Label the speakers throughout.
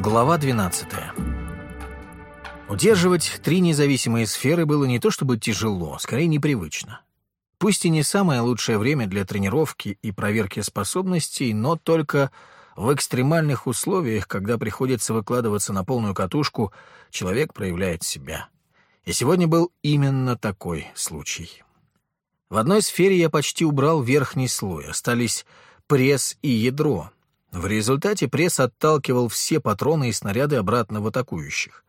Speaker 1: Глава 12. Удерживать три независимые сферы было не то чтобы тяжело, скорее непривычно. Пусть и не самое лучшее время для тренировки и проверки способностей, но только в экстремальных условиях, когда приходится выкладываться на полную катушку, человек проявляет себя. И сегодня был именно такой случай. В одной сфере я почти убрал верхний слой, остались пресс и ядро — в результате пресс отталкивал все патроны и снаряды обратно в атакующих.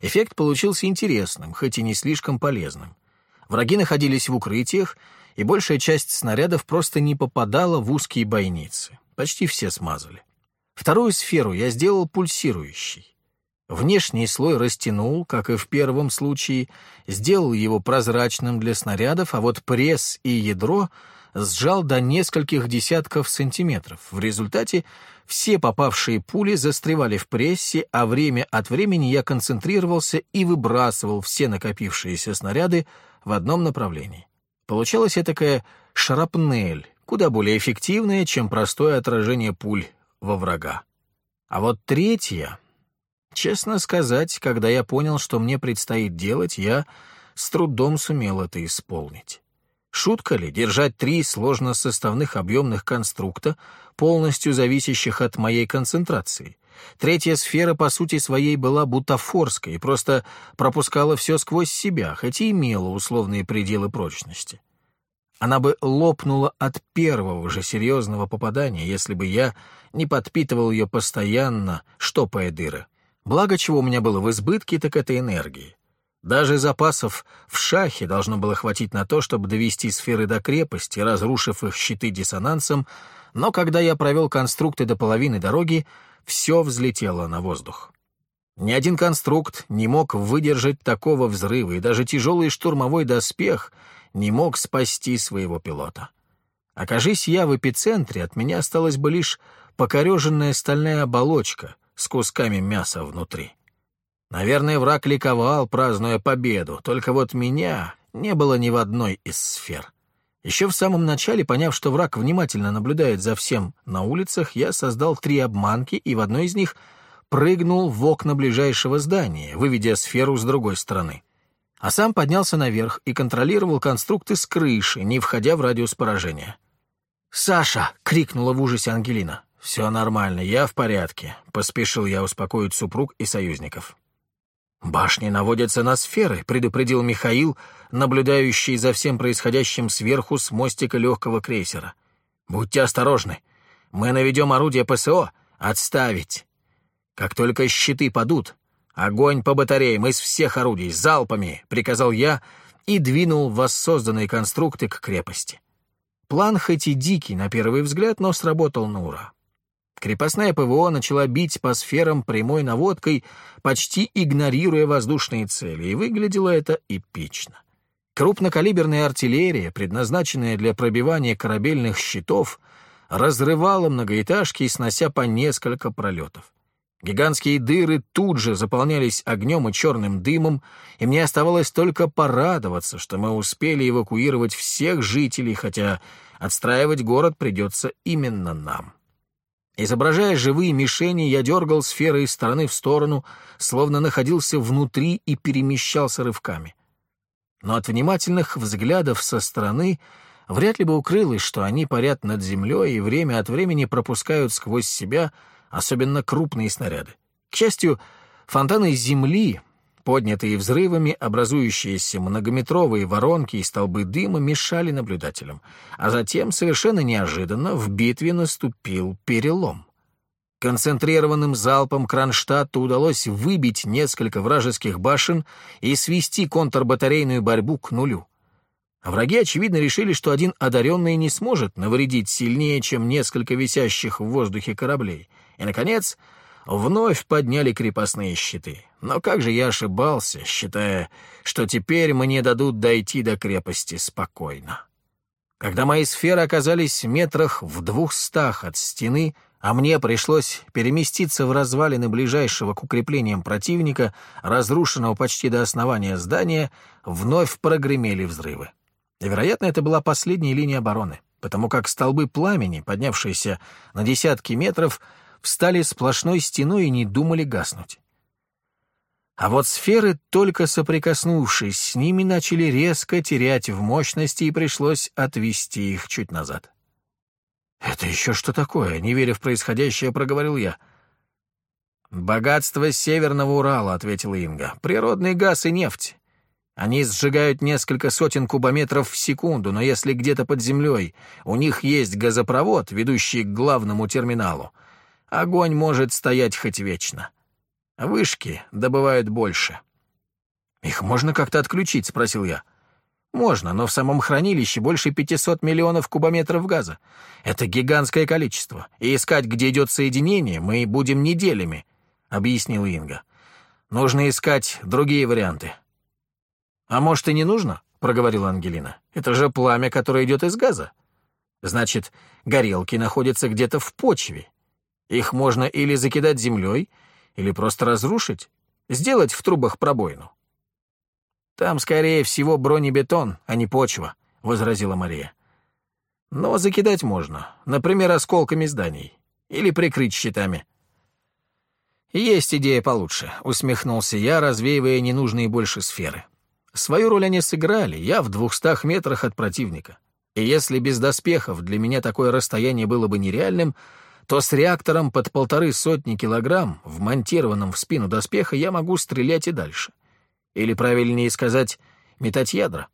Speaker 1: Эффект получился интересным, хоть и не слишком полезным. Враги находились в укрытиях, и большая часть снарядов просто не попадала в узкие бойницы. Почти все смазали. Вторую сферу я сделал пульсирующей. Внешний слой растянул, как и в первом случае, сделал его прозрачным для снарядов, а вот пресс и ядро — сжал до нескольких десятков сантиметров. В результате все попавшие пули застревали в прессе, а время от времени я концентрировался и выбрасывал все накопившиеся снаряды в одном направлении. Получалась такая шрапнель, куда более эффективная, чем простое отражение пуль во врага. А вот третья... Честно сказать, когда я понял, что мне предстоит делать, я с трудом сумел это исполнить. Шутка ли держать три сложносоставных объемных конструкта, полностью зависящих от моей концентрации? Третья сфера, по сути своей, была бутафорской и просто пропускала все сквозь себя, хотя и имела условные пределы прочности. Она бы лопнула от первого же серьезного попадания, если бы я не подпитывал ее постоянно, штопая дыры. Благо, чего у меня было в избытке, так это энергии. Даже запасов в шахе должно было хватить на то, чтобы довести сферы до крепости, разрушив их щиты диссонансом, но когда я провел конструкты до половины дороги, все взлетело на воздух. Ни один конструкт не мог выдержать такого взрыва, и даже тяжелый штурмовой доспех не мог спасти своего пилота. Окажись я в эпицентре, от меня осталась бы лишь покореженная стальная оболочка с кусками мяса внутри. Наверное, враг ликовал, празднуя победу, только вот меня не было ни в одной из сфер. Еще в самом начале, поняв, что враг внимательно наблюдает за всем на улицах, я создал три обманки и в одной из них прыгнул в окна ближайшего здания, выведя сферу с другой стороны. А сам поднялся наверх и контролировал конструкты с крыши, не входя в радиус поражения. «Саша!» — крикнула в ужасе Ангелина. «Все нормально, я в порядке», — поспешил я успокоить супруг и союзников. «Башни наводятся на сферы», — предупредил Михаил, наблюдающий за всем происходящим сверху с мостика легкого крейсера. «Будьте осторожны. Мы наведем орудие ПСО. Отставить. Как только щиты падут, огонь по батареям из всех орудий, залпами», — приказал я и двинул воссозданные конструкты к крепости. План хоть и дикий на первый взгляд, но сработал на ура. Крепостная ПВО начала бить по сферам прямой наводкой, почти игнорируя воздушные цели, и выглядело это эпично. Крупнокалиберная артиллерия, предназначенная для пробивания корабельных щитов, разрывала многоэтажки, снося по несколько пролетов. Гигантские дыры тут же заполнялись огнем и черным дымом, и мне оставалось только порадоваться, что мы успели эвакуировать всех жителей, хотя отстраивать город придется именно нам. Изображая живые мишени, я дергал сферы из стороны в сторону, словно находился внутри и перемещался рывками. Но от внимательных взглядов со стороны вряд ли бы укрылось, что они парят над землей и время от времени пропускают сквозь себя особенно крупные снаряды. К счастью, фонтаны земли Поднятые взрывами, образующиеся многометровые воронки и столбы дыма мешали наблюдателям, а затем, совершенно неожиданно, в битве наступил перелом. Концентрированным залпом Кронштадту удалось выбить несколько вражеских башен и свести контрбатарейную борьбу к нулю. Враги, очевидно, решили, что один одаренный не сможет навредить сильнее, чем несколько висящих в воздухе кораблей. И, наконец, вновь подняли крепостные щиты. Но как же я ошибался, считая, что теперь мне дадут дойти до крепости спокойно. Когда мои сферы оказались метрах в двухстах от стены, а мне пришлось переместиться в развалины ближайшего к укреплениям противника, разрушенного почти до основания здания, вновь прогремели взрывы. И, вероятно, это была последняя линия обороны, потому как столбы пламени, поднявшиеся на десятки метров, встали сплошной стеной и не думали гаснуть. А вот сферы, только соприкоснувшись с ними, начали резко терять в мощности, и пришлось отвести их чуть назад. «Это еще что такое?» — не веря в происходящее, проговорил я. «Богатство Северного Урала», — ответила Инга. «Природный газ и нефть. Они сжигают несколько сотен кубометров в секунду, но если где-то под землей у них есть газопровод, ведущий к главному терминалу, огонь может стоять хоть вечно. Вышки добывают больше». «Их можно как-то отключить?» — спросил я. Можно, но в самом хранилище больше 500 миллионов кубометров газа. Это гигантское количество, и искать, где идет соединение, мы будем неделями, — объяснил Инга. Нужно искать другие варианты. А может, и не нужно? — проговорила Ангелина. Это же пламя, которое идет из газа. Значит, горелки находятся где-то в почве. Их можно или закидать землей, или просто разрушить, сделать в трубах пробоину. «Там, скорее всего, бронебетон, а не почва», — возразила Мария. «Но закидать можно, например, осколками зданий. Или прикрыть щитами». «Есть идея получше», — усмехнулся я, развеивая ненужные больше сферы. «Свою роль они сыграли, я в двухстах метрах от противника. И если без доспехов для меня такое расстояние было бы нереальным, то с реактором под полторы сотни килограмм, вмонтированным в спину доспеха, я могу стрелять и дальше. Или, правильнее сказать, метать ядра.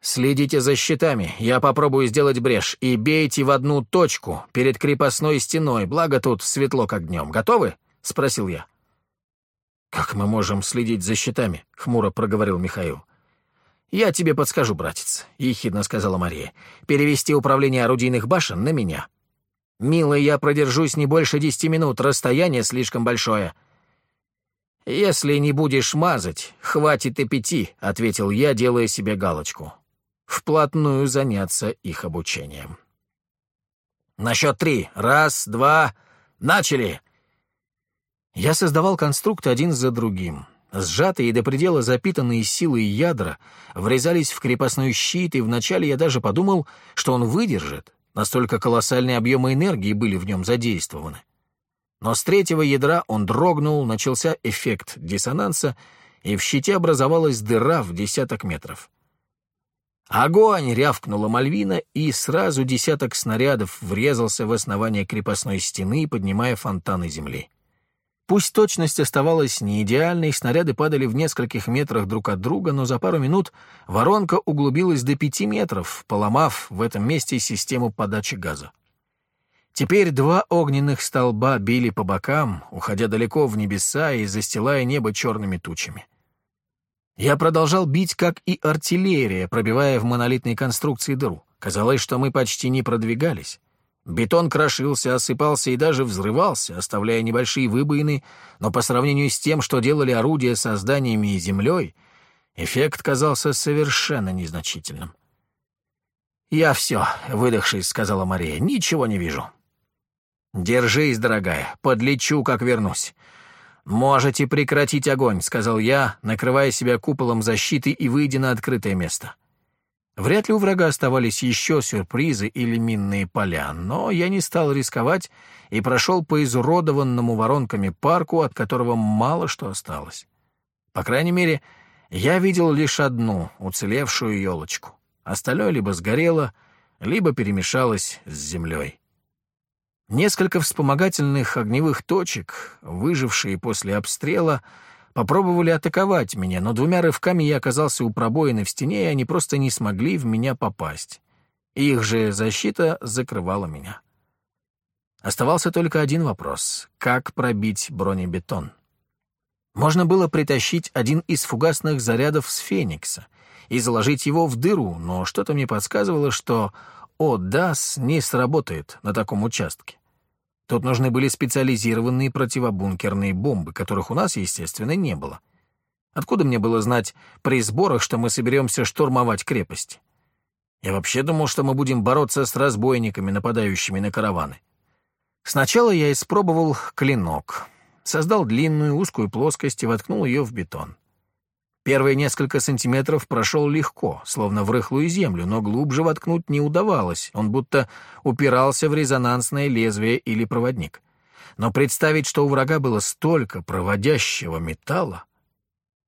Speaker 1: Следите за щитами, я попробую сделать брешь, и бейте в одну точку перед крепостной стеной, благо тут светло как днем. Готовы? — спросил я. «Как мы можем следить за щитами?» — хмуро проговорил Михаил. «Я тебе подскажу, братец», — ехидно сказала Мария. «Перевести управление орудийных башен на меня. Милый, я продержусь не больше десяти минут, расстояние слишком большое. «Если не будешь мазать, хватит и пяти», — ответил я, делая себе галочку. «Вплотную заняться их обучением». «На счет три. Раз, два. Начали!» Я создавал конструкты один за другим. Сжатые до предела запитанные силой ядра врезались в крепостной щит, и вначале я даже подумал, что он выдержит. Настолько колоссальные объемы энергии были в нем задействованы. Но с третьего ядра он дрогнул, начался эффект диссонанса, и в щите образовалась дыра в десяток метров. «Огонь!» — рявкнула Мальвина, и сразу десяток снарядов врезался в основание крепостной стены, поднимая фонтаны земли. Пусть точность оставалась не идеальной, снаряды падали в нескольких метрах друг от друга, но за пару минут воронка углубилась до пяти метров, поломав в этом месте систему подачи газа. Теперь два огненных столба били по бокам, уходя далеко в небеса и застилая небо черными тучами. Я продолжал бить, как и артиллерия, пробивая в монолитной конструкции дыру. Казалось, что мы почти не продвигались. Бетон крошился, осыпался и даже взрывался, оставляя небольшие выбоины, но по сравнению с тем, что делали орудия со зданиями и землей, эффект казался совершенно незначительным. «Я все, выдохшись», — сказала Мария, — «ничего не вижу». «Держись, дорогая, подлечу, как вернусь». «Можете прекратить огонь», — сказал я, накрывая себя куполом защиты и выйдя на открытое место. Вряд ли у врага оставались еще сюрпризы или минные поля, но я не стал рисковать и прошел по изуродованному воронками парку, от которого мало что осталось. По крайней мере, я видел лишь одну уцелевшую елочку. Остальное либо сгорело, либо перемешалось с землей. Несколько вспомогательных огневых точек, выжившие после обстрела, попробовали атаковать меня, но двумя рывками я оказался у пробоины в стене, и они просто не смогли в меня попасть. Их же защита закрывала меня. Оставался только один вопрос — как пробить бронебетон? Можно было притащить один из фугасных зарядов с «Феникса» и заложить его в дыру, но что-то мне подсказывало, что «О-ДАС» не сработает на таком участке. Тут нужны были специализированные противобункерные бомбы, которых у нас, естественно, не было. Откуда мне было знать при сборах, что мы соберемся штурмовать крепость? Я вообще думал, что мы будем бороться с разбойниками, нападающими на караваны. Сначала я испробовал клинок, создал длинную узкую плоскость и воткнул ее в бетон. Первые несколько сантиметров прошел легко, словно в рыхлую землю, но глубже воткнуть не удавалось, он будто упирался в резонансное лезвие или проводник. но представить, что у врага было столько проводящего металла...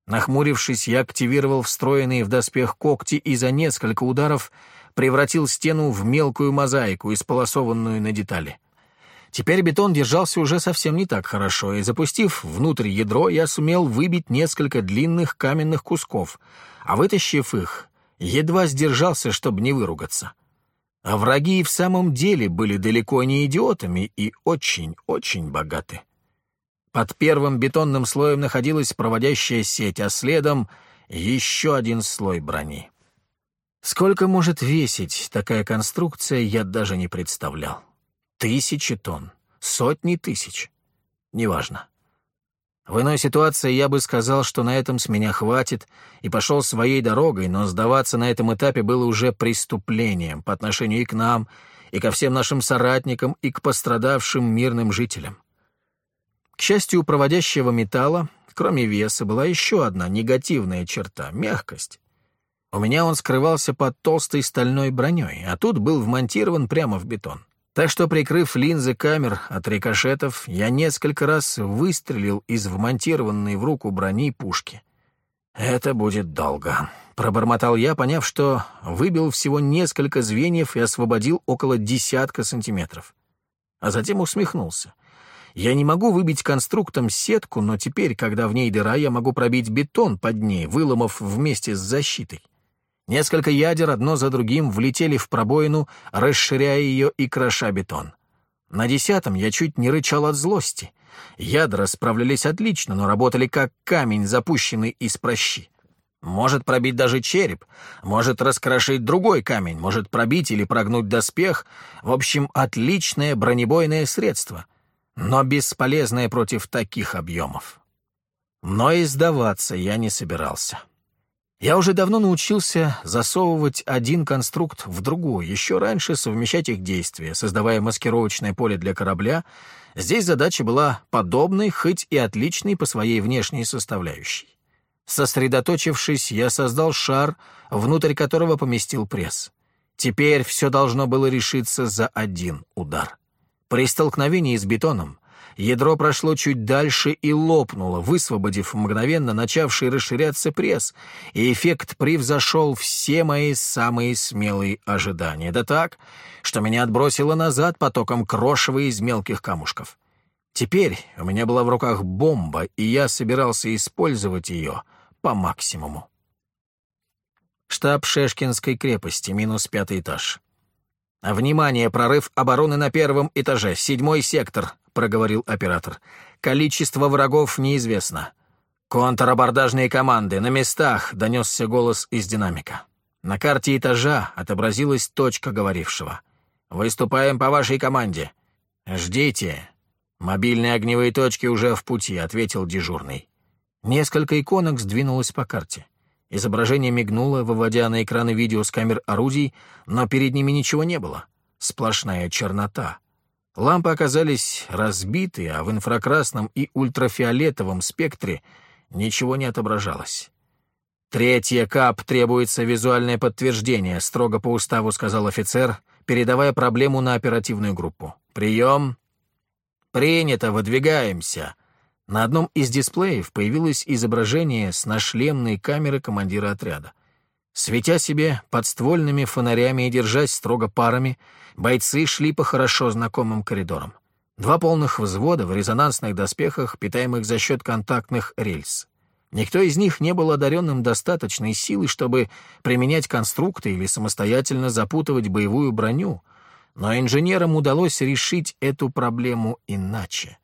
Speaker 1: Нахмурившись, я активировал встроенные в доспех когти и за несколько ударов превратил стену в мелкую мозаику, исполосованную на детали. Теперь бетон держался уже совсем не так хорошо, и, запустив внутрь ядро, я сумел выбить несколько длинных каменных кусков, а вытащив их, едва сдержался, чтобы не выругаться. А враги и в самом деле были далеко не идиотами и очень-очень богаты. Под первым бетонным слоем находилась проводящая сеть, а следом еще один слой брони. Сколько может весить такая конструкция, я даже не представлял. Тысячи тонн, сотни тысяч. Неважно. В иной ситуации я бы сказал, что на этом с меня хватит, и пошел своей дорогой, но сдаваться на этом этапе было уже преступлением по отношению и к нам, и ко всем нашим соратникам, и к пострадавшим мирным жителям. К счастью, у проводящего металла, кроме веса, была еще одна негативная черта — мягкость. У меня он скрывался под толстой стальной броней, а тут был вмонтирован прямо в бетон. Так что, прикрыв линзы камер от рикошетов, я несколько раз выстрелил из вмонтированной в руку брони пушки. «Это будет долго», — пробормотал я, поняв, что выбил всего несколько звеньев и освободил около десятка сантиметров. А затем усмехнулся. Я не могу выбить конструктом сетку, но теперь, когда в ней дыра, я могу пробить бетон под ней, выломав вместе с защитой. Несколько ядер одно за другим влетели в пробоину, расширяя ее и кроша бетон. На десятом я чуть не рычал от злости. Ядра справлялись отлично, но работали как камень, запущенный из прощи. Может пробить даже череп, может раскрошить другой камень, может пробить или прогнуть доспех. В общем, отличное бронебойное средство, но бесполезное против таких объемов. Но и сдаваться я не собирался. Я уже давно научился засовывать один конструкт в другой, еще раньше совмещать их действия, создавая маскировочное поле для корабля. Здесь задача была подобной, хоть и отличной по своей внешней составляющей. Сосредоточившись, я создал шар, внутрь которого поместил пресс. Теперь все должно было решиться за один удар. При столкновении с бетоном Ядро прошло чуть дальше и лопнуло, высвободив мгновенно начавший расширяться пресс, и эффект превзошел все мои самые смелые ожидания. Да так, что меня отбросило назад потоком крошева из мелких камушков. Теперь у меня была в руках бомба, и я собирался использовать ее по максимуму. Штаб Шешкинской крепости, минус пятый этаж. «Внимание! Прорыв обороны на первом этаже, седьмой сектор», — проговорил оператор. «Количество врагов неизвестно». «Контрабордажные команды на местах», — донесся голос из динамика. На карте этажа отобразилась точка говорившего. «Выступаем по вашей команде». «Ждите». «Мобильные огневые точки уже в пути», — ответил дежурный. Несколько иконок сдвинулось по карте. Изображение мигнуло, выводя на экраны видео с камер орудий, но перед ними ничего не было. Сплошная чернота. Лампы оказались разбиты, а в инфракрасном и ультрафиолетовом спектре ничего не отображалось. «Третье КАП требуется визуальное подтверждение», — строго по уставу сказал офицер, передавая проблему на оперативную группу. «Прием!» «Принято, выдвигаемся», на одном из дисплеев появилось изображение с нашлемной камеры командира отряда. Светя себе подствольными фонарями и держась строго парами, бойцы шли по хорошо знакомым коридорам. Два полных взвода в резонансных доспехах, питаемых за счет контактных рельс. Никто из них не был одаренным достаточной силой, чтобы применять конструкты или самостоятельно запутывать боевую броню, но инженерам удалось решить эту проблему иначе.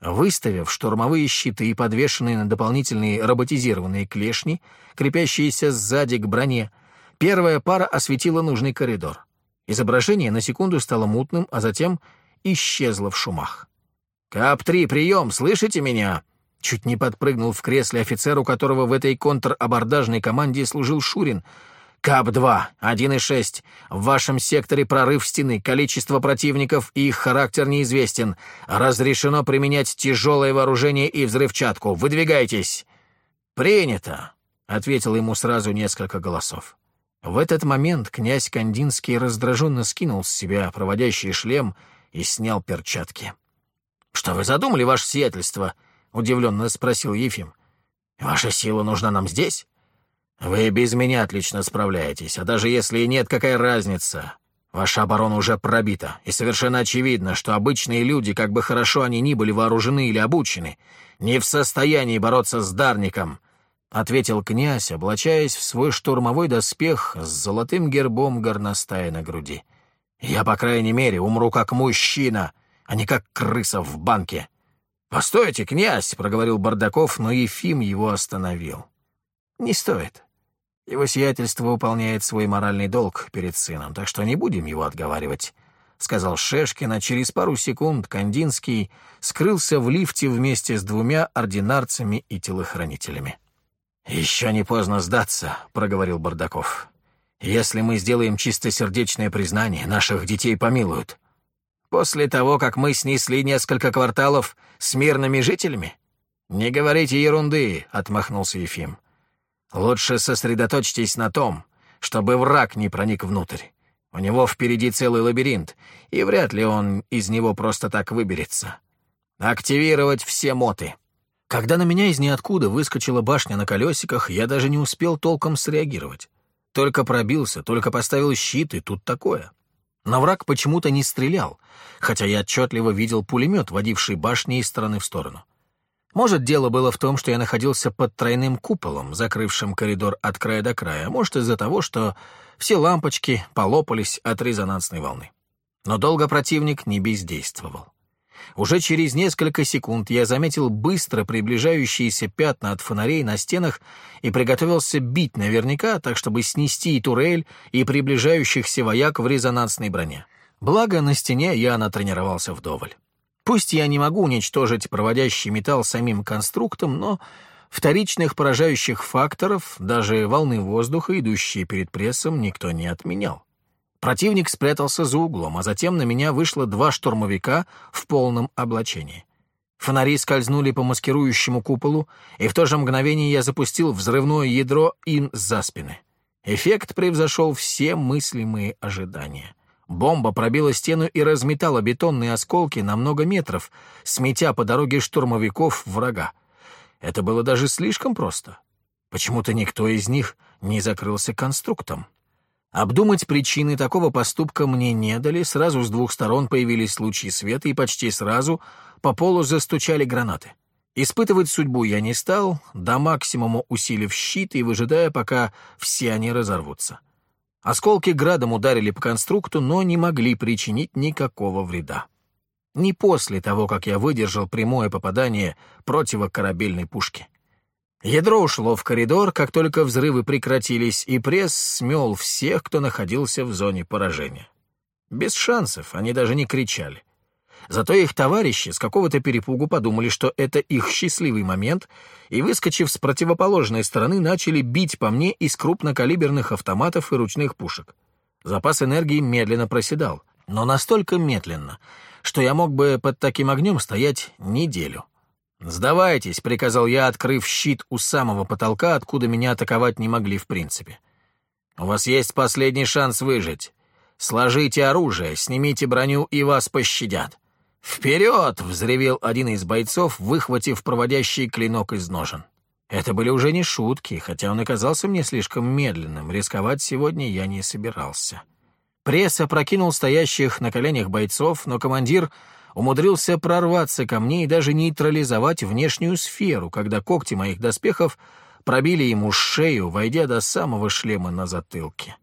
Speaker 1: Выставив штурмовые щиты и подвешенные на дополнительные роботизированные клешни, крепящиеся сзади к броне, первая пара осветила нужный коридор. Изображение на секунду стало мутным, а затем исчезло в шумах. «Кап-3, прием, слышите меня?» Чуть не подпрыгнул в кресле офицер, у которого в этой контрабордажной команде служил Шурин — КАП-2, 1,6. В вашем секторе прорыв стены. Количество противников и их характер неизвестен. Разрешено применять тяжелое вооружение и взрывчатку. Выдвигайтесь!» «Принято!» — ответил ему сразу несколько голосов. В этот момент князь Кандинский раздраженно скинул с себя проводящий шлем и снял перчатки. «Что вы задумали, ваше сиятельство?» — удивленно спросил Ефим. «Ваша сила нужна нам здесь?» «Вы без меня отлично справляетесь, а даже если и нет, какая разница? Ваша оборона уже пробита, и совершенно очевидно, что обычные люди, как бы хорошо они ни были вооружены или обучены, не в состоянии бороться с Дарником», — ответил князь, облачаясь в свой штурмовой доспех с золотым гербом горностая на груди. «Я, по крайней мере, умру как мужчина, а не как крыса в банке». «Постойте, князь!» — проговорил Бардаков, но Ефим его остановил. «Не стоит. Его сиятельство выполняет свой моральный долг перед сыном, так что не будем его отговаривать», — сказал Шешкин, а через пару секунд Кандинский скрылся в лифте вместе с двумя ординарцами и телохранителями. «Еще не поздно сдаться», — проговорил Бардаков. «Если мы сделаем чистосердечное признание, наших детей помилуют. После того, как мы снесли несколько кварталов с мирными жителями? Не говорите ерунды», — отмахнулся Ефим. Лучше сосредоточьтесь на том, чтобы враг не проник внутрь. У него впереди целый лабиринт, и вряд ли он из него просто так выберется. Активировать все моты. Когда на меня из ниоткуда выскочила башня на колесиках, я даже не успел толком среагировать. Только пробился, только поставил щит, и тут такое. Но враг почему-то не стрелял, хотя я отчетливо видел пулемет, водивший башни из стороны в сторону. Может, дело было в том, что я находился под тройным куполом, закрывшим коридор от края до края, может, из-за того, что все лампочки полопались от резонансной волны. Но долго противник не бездействовал. Уже через несколько секунд я заметил быстро приближающиеся пятна от фонарей на стенах и приготовился бить наверняка, так чтобы снести и турель, и приближающихся вояк в резонансной броне. Благо, на стене я натренировался вдоволь. Пусть я не могу уничтожить проводящий металл самим конструктом, но вторичных поражающих факторов, даже волны воздуха, идущие перед прессом, никто не отменял. Противник спрятался за углом, а затем на меня вышло два штурмовика в полном облачении. Фонари скользнули по маскирующему куполу, и в то же мгновение я запустил взрывное ядро им за спины. Эффект превзошел все мыслимые ожидания. Бомба пробила стену и разметала бетонные осколки на много метров, сметя по дороге штурмовиков врага. Это было даже слишком просто. Почему-то никто из них не закрылся конструктом. Обдумать причины такого поступка мне не дали, сразу с двух сторон появились лучи света, и почти сразу по полу застучали гранаты. Испытывать судьбу я не стал, до максимума усилив щит и выжидая, пока все они разорвутся. Осколки градом ударили по конструкту, но не могли причинить никакого вреда. Не после того, как я выдержал прямое попадание противокорабельной пушки. Ядро ушло в коридор, как только взрывы прекратились, и пресс смел всех, кто находился в зоне поражения. Без шансов, они даже не кричали. Зато их товарищи с какого-то перепугу подумали, что это их счастливый момент, и, выскочив с противоположной стороны, начали бить по мне из крупнокалиберных автоматов и ручных пушек. Запас энергии медленно проседал, но настолько медленно, что я мог бы под таким огнем стоять неделю. «Сдавайтесь», — приказал я, открыв щит у самого потолка, откуда меня атаковать не могли в принципе. «У вас есть последний шанс выжить. Сложите оружие, снимите броню, и вас пощадят. «Вперед!» — взревел один из бойцов, выхватив проводящий клинок из ножен. Это были уже не шутки, хотя он оказался мне слишком медленным. Рисковать сегодня я не собирался. Пресс опрокинул стоящих на коленях бойцов, но командир умудрился прорваться ко мне и даже нейтрализовать внешнюю сферу, когда когти моих доспехов пробили ему шею, войдя до самого шлема на затылке.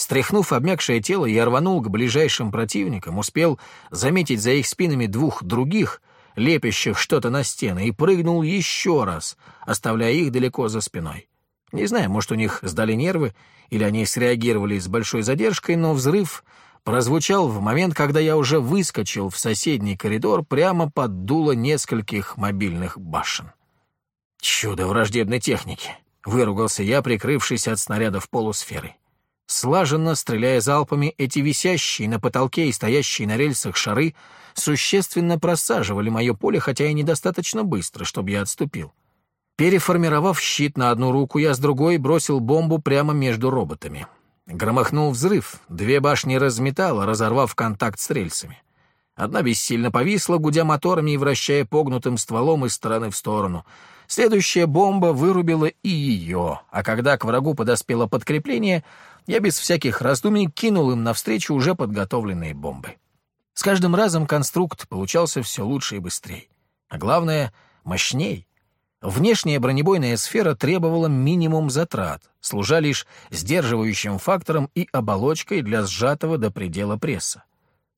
Speaker 1: Стряхнув обмякшее тело, я рванул к ближайшим противникам, успел заметить за их спинами двух других, лепящих что-то на стены, и прыгнул еще раз, оставляя их далеко за спиной. Не знаю, может, у них сдали нервы, или они среагировали с большой задержкой, но взрыв прозвучал в момент, когда я уже выскочил в соседний коридор прямо под дуло нескольких мобильных башен. «Чудо враждебной техники!» — выругался я, прикрывшись от снарядов полусферы. Слаженно стреляя залпами, эти висящие на потолке и стоящие на рельсах шары существенно просаживали мое поле, хотя и недостаточно быстро, чтобы я отступил. Переформировав щит на одну руку, я с другой бросил бомбу прямо между роботами. Громыхнул взрыв, две башни разметало, разорвав контакт с рельсами. Одна бессильно повисла, гудя моторами и вращая погнутым стволом из стороны в сторону. Следующая бомба вырубила и ее, а когда к врагу подоспело подкрепление, я без всяких раздумий кинул им навстречу уже подготовленные бомбы. С каждым разом конструкт получался все лучше и быстрее. А главное — мощней. Внешняя бронебойная сфера требовала минимум затрат, служа лишь сдерживающим фактором и оболочкой для сжатого до предела пресса.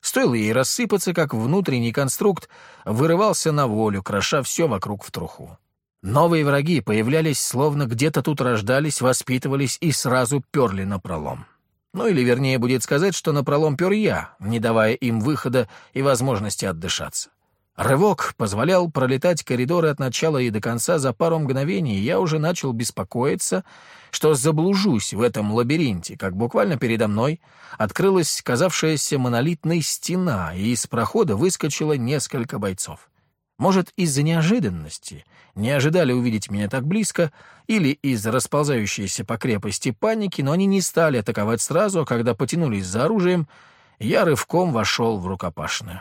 Speaker 1: Стоило ей рассыпаться, как внутренний конструкт вырывался на волю, кроша все вокруг в труху. Новые враги появлялись, словно где-то тут рождались, воспитывались и сразу перли на пролом. Ну или, вернее, будет сказать, что на пролом пер я, не давая им выхода и возможности отдышаться. Рывок позволял пролетать коридоры от начала и до конца за пару мгновений, и я уже начал беспокоиться, что заблужусь в этом лабиринте, как буквально передо мной открылась казавшаяся монолитной стена, и из прохода выскочило несколько бойцов. Может, из-за неожиданности не ожидали увидеть меня так близко, или из-за расползающейся по крепости паники, но они не стали атаковать сразу, а когда потянулись за оружием, я рывком вошел в рукопашную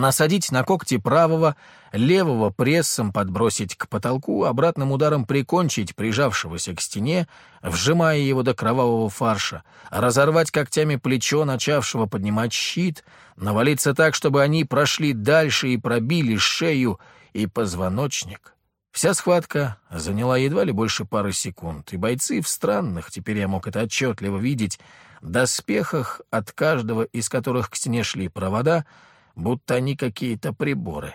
Speaker 1: насадить на когти правого, левого прессом подбросить к потолку, обратным ударом прикончить прижавшегося к стене, вжимая его до кровавого фарша, разорвать когтями плечо начавшего поднимать щит, навалиться так, чтобы они прошли дальше и пробили шею и позвоночник. Вся схватка заняла едва ли больше пары секунд, и бойцы в странных, теперь я мог это отчетливо видеть, доспехах, от каждого из которых к стене шли провода — будто они какие-то приборы.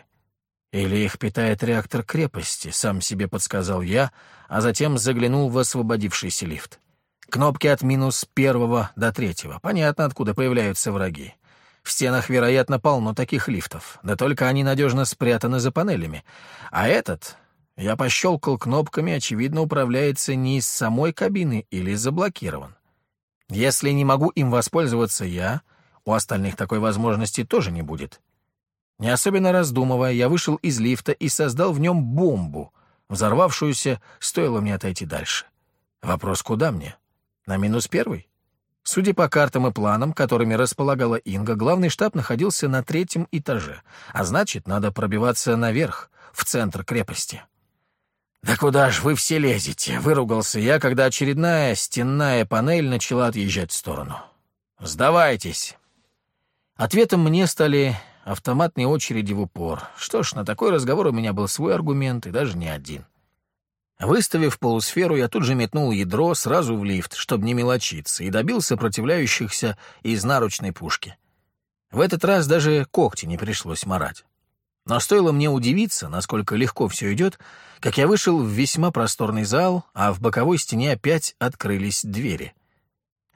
Speaker 1: Или их питает реактор крепости, сам себе подсказал я, а затем заглянул в освободившийся лифт. Кнопки от минус первого до третьего. Понятно, откуда появляются враги. В стенах, вероятно, полно таких лифтов, да только они надежно спрятаны за панелями. А этот, я пощелкал кнопками, очевидно, управляется не из самой кабины или заблокирован. Если не могу им воспользоваться я, у остальных такой возможности тоже не будет. Не особенно раздумывая, я вышел из лифта и создал в нем бомбу. Взорвавшуюся, стоило мне отойти дальше. Вопрос, куда мне? На минус первый? Судя по картам и планам, которыми располагала Инга, главный штаб находился на третьем этаже, а значит, надо пробиваться наверх, в центр крепости. «Да куда ж вы все лезете?» — выругался я, когда очередная стенная панель начала отъезжать в сторону. «Сдавайтесь!» Ответом мне стали автоматные очереди в упор. Что ж, на такой разговор у меня был свой аргумент, и даже не один. Выставив полусферу, я тут же метнул ядро сразу в лифт, чтобы не мелочиться, и добил сопротивляющихся из наручной пушки. В этот раз даже когти не пришлось морать. Но стоило мне удивиться, насколько легко все идет, как я вышел в весьма просторный зал, а в боковой стене опять открылись двери.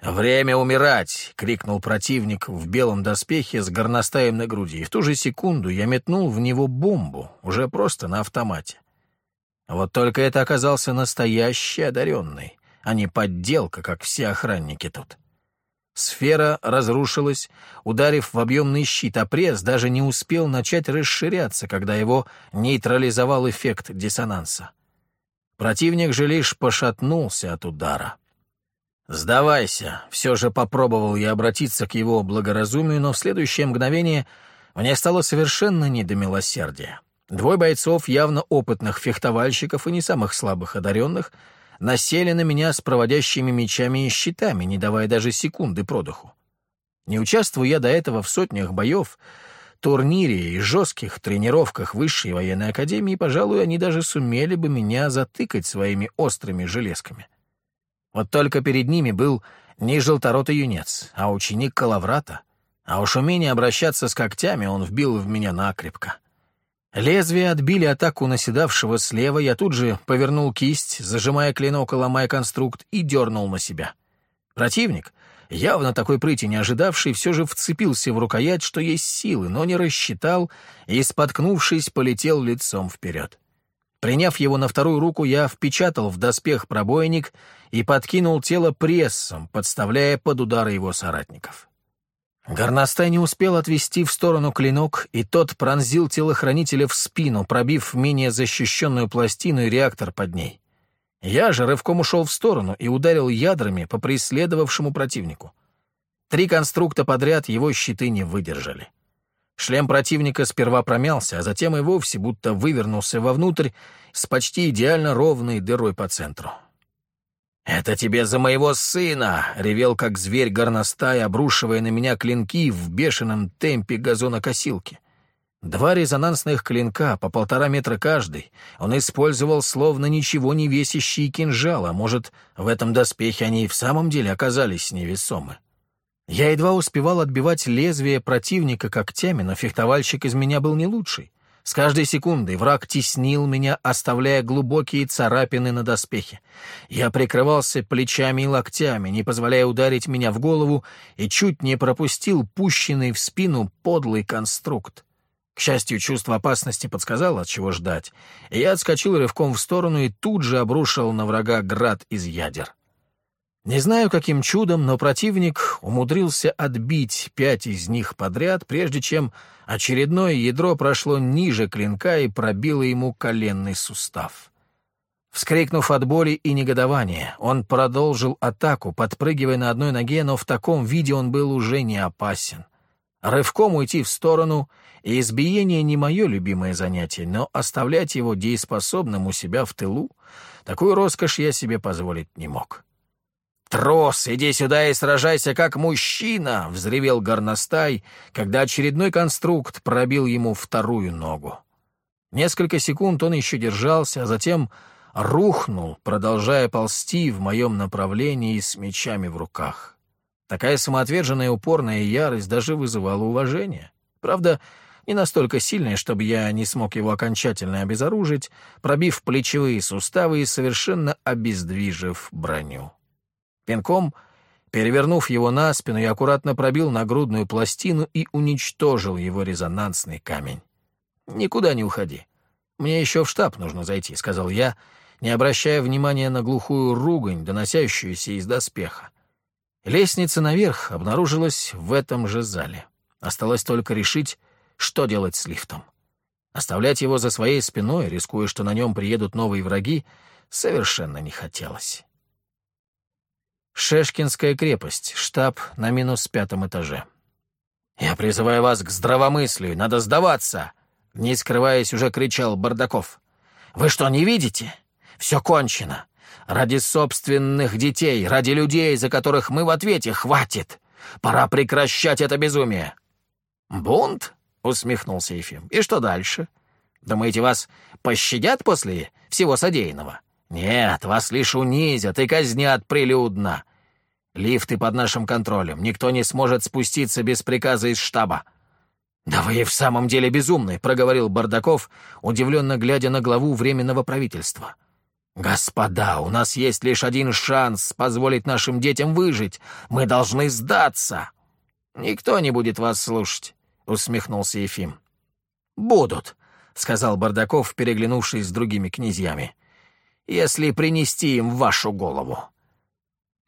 Speaker 1: «Время умирать!» — крикнул противник в белом доспехе с горностаем на груди, и в ту же секунду я метнул в него бомбу, уже просто на автомате. Вот только это оказался настоящий одаренный, а не подделка, как все охранники тут. Сфера разрушилась, ударив в объемный щит, а пресс даже не успел начать расширяться, когда его нейтрализовал эффект диссонанса. Противник же лишь пошатнулся от удара — «Сдавайся!» — все же попробовал я обратиться к его благоразумию, но в следующее мгновение мне стало совершенно не до милосердия. Двое бойцов, явно опытных фехтовальщиков и не самых слабых одаренных, насели на меня с проводящими мечами и щитами, не давая даже секунды продыху. Не участвуя я до этого в сотнях боев, турнире и жестких тренировках Высшей военной академии, пожалуй, они даже сумели бы меня затыкать своими острыми железками. Вот только перед ними был не желторотый юнец, а ученик Калаврата, а уж умение обращаться с когтями он вбил в меня накрепко. Лезвия отбили атаку наседавшего слева, я тут же повернул кисть, зажимая клинок и ломая конструкт, и дернул на себя. Противник, явно такой прыти не ожидавший, все же вцепился в рукоять, что есть силы, но не рассчитал и, споткнувшись, полетел лицом вперед. Приняв его на вторую руку, я впечатал в доспех пробойник и подкинул тело прессом, подставляя под удары его соратников. Горностай не успел отвести в сторону клинок, и тот пронзил телохранителя в спину, пробив менее защищенную пластину и реактор под ней. Я же рывком ушел в сторону и ударил ядрами по преследовавшему противнику. Три конструкта подряд его щиты не выдержали. Шлем противника сперва промялся, а затем и вовсе будто вывернулся вовнутрь с почти идеально ровной дырой по центру. «Это тебе за моего сына!» — ревел как зверь горностай, обрушивая на меня клинки в бешеном темпе газонокосилки. Два резонансных клинка по полтора метра каждый он использовал словно ничего не весящие кинжалы, а может, в этом доспехе они и в самом деле оказались невесомы. Я едва успевал отбивать лезвие противника когтями, но фехтовальщик из меня был не лучший. С каждой секундой враг теснил меня, оставляя глубокие царапины на доспехе. Я прикрывался плечами и локтями, не позволяя ударить меня в голову, и чуть не пропустил пущенный в спину подлый конструкт. К счастью, чувство опасности подсказало, от чего ждать, и я отскочил рывком в сторону и тут же обрушил на врага град из ядер. Не знаю, каким чудом, но противник умудрился отбить пять из них подряд, прежде чем очередное ядро прошло ниже клинка и пробило ему коленный сустав. Вскрикнув от боли и негодования, он продолжил атаку, подпрыгивая на одной ноге, но в таком виде он был уже не опасен. Рывком уйти в сторону, и избиение не мое любимое занятие, но оставлять его дееспособным у себя в тылу, такую роскошь я себе позволить не мог. «Трос, иди сюда и сражайся как мужчина!» — взревел горностай, когда очередной конструкт пробил ему вторую ногу. Несколько секунд он еще держался, а затем рухнул, продолжая ползти в моем направлении с мечами в руках. Такая самоотверженная упорная ярость даже вызывала уважение. Правда, не настолько сильная, чтобы я не смог его окончательно обезоружить, пробив плечевые суставы и совершенно обездвижив броню. Пинком, перевернув его на спину, я аккуратно пробил нагрудную пластину и уничтожил его резонансный камень. «Никуда не уходи. Мне еще в штаб нужно зайти», — сказал я, не обращая внимания на глухую ругань, доносящуюся из доспеха. Лестница наверх обнаружилась в этом же зале. Осталось только решить, что делать с лифтом. Оставлять его за своей спиной, рискуя, что на нем приедут новые враги, совершенно не хотелось. Шешкинская крепость, штаб на минус пятом этаже. «Я призываю вас к здравомыслию, надо сдаваться!» Не скрываясь, уже кричал Бардаков. «Вы что, не видите? Все кончено. Ради собственных детей, ради людей, за которых мы в ответе, хватит. Пора прекращать это безумие». «Бунт?» — усмехнулся Ефим. «И что дальше? Думаете, вас пощадят после всего содеянного? Нет, вас лишь унизят и казнят прилюдно. Лифты под нашим контролем. Никто не сможет спуститься без приказа из штаба». «Да вы и в самом деле безумный», — проговорил Бардаков, удивленно глядя на главу Временного правительства. «Господа, у нас есть лишь один шанс позволить нашим детям выжить. Мы должны сдаться!» «Никто не будет вас слушать», — усмехнулся Ефим. «Будут», — сказал Бардаков, переглянувшись с другими князьями, «если принести им вашу голову».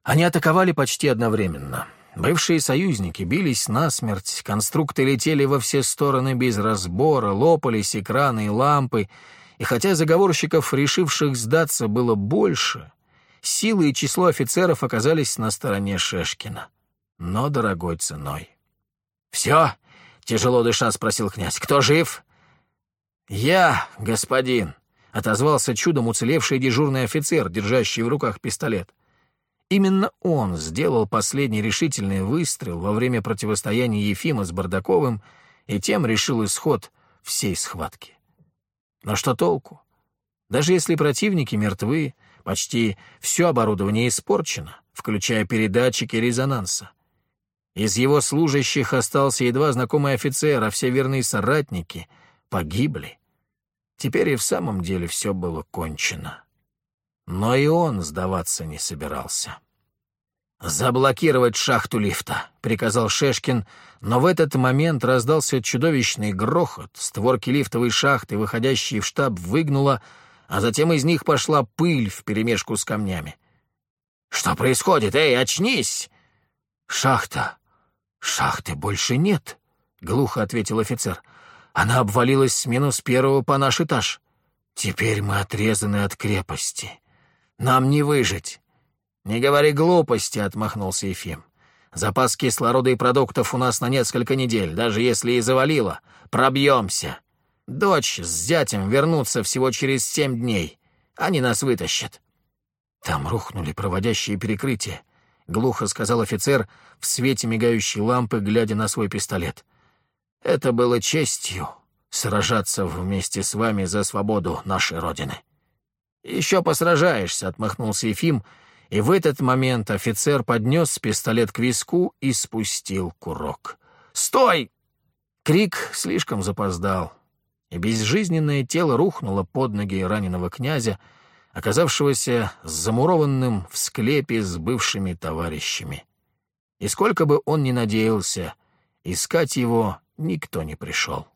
Speaker 1: Они атаковали почти одновременно. Бывшие союзники бились насмерть, конструкты летели во все стороны без разбора, лопались экраны и лампы, и хотя заговорщиков, решивших сдаться, было больше, силы и число офицеров оказались на стороне Шешкина, но дорогой ценой. «Все?» — тяжело дыша спросил князь. «Кто жив?» «Я, господин», — отозвался чудом уцелевший дежурный офицер, держащий в руках пистолет. Именно он сделал последний решительный выстрел во время противостояния Ефима с Бардаковым и тем решил исход всей схватки. Но что толку? Даже если противники мертвы, почти все оборудование испорчено, включая передатчики резонанса. Из его служащих остался едва знакомый офицер, а все верные соратники погибли. Теперь и в самом деле все было кончено. Но и он сдаваться не собирался. «Заблокировать шахту лифта», — приказал Шешкин, но в этот момент раздался чудовищный грохот, створки лифтовой шахты, выходящие в штаб, выгнуло, а затем из них пошла пыль вперемешку с камнями. «Что происходит? Эй, очнись!» «Шахта! Шахты больше нет», — глухо ответил офицер. «Она обвалилась с минус первого по наш этаж. Теперь мы отрезаны от крепости. Нам не выжить». «Не говори глупости», — отмахнулся Ефим. Запас кислорода и продуктов у нас на несколько недель, даже если и завалило. Пробьемся. Дочь с зятем вернутся всего через семь дней. Они нас вытащат». «Там рухнули проводящие перекрытия», — глухо сказал офицер в свете мигающей лампы, глядя на свой пистолет. «Это было честью сражаться вместе с вами за свободу нашей Родины». «Еще посражаешься», — отмахнулся Ефим, и в этот момент офицер поднес пистолет к виску и спустил курок. «Стой!» Крик слишком запоздал, и безжизненное тело рухнуло под ноги раненого князя, оказавшегося замурованным в склепе с бывшими товарищами. И сколько бы он ни надеялся, искать его никто не пришел.